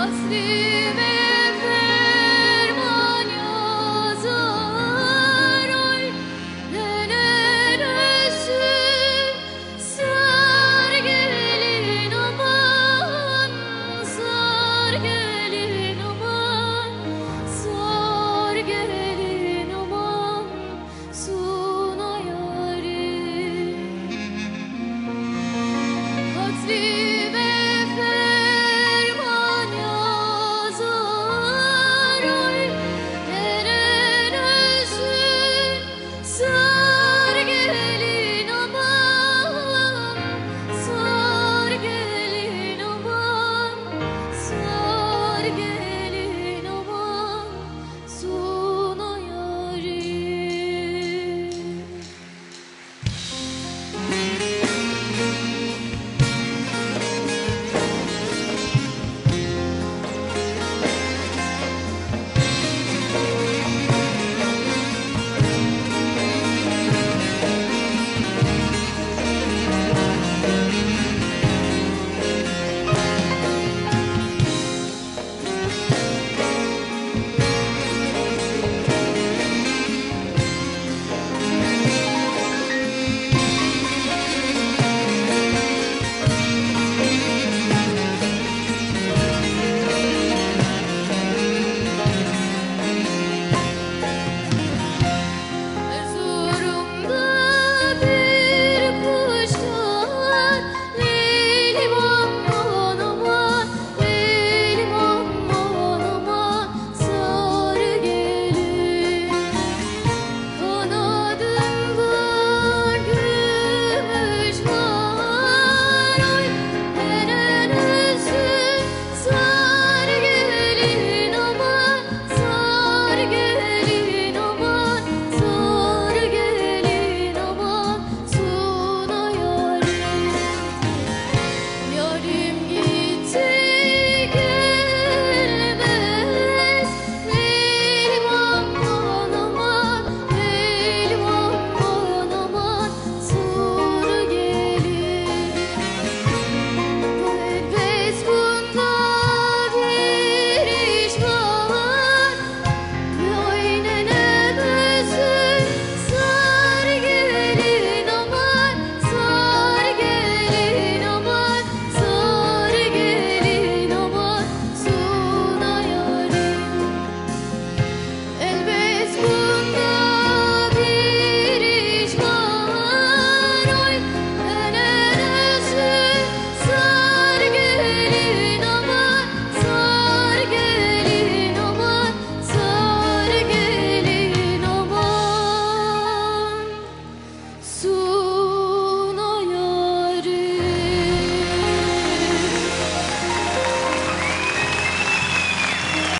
gelin Hasrim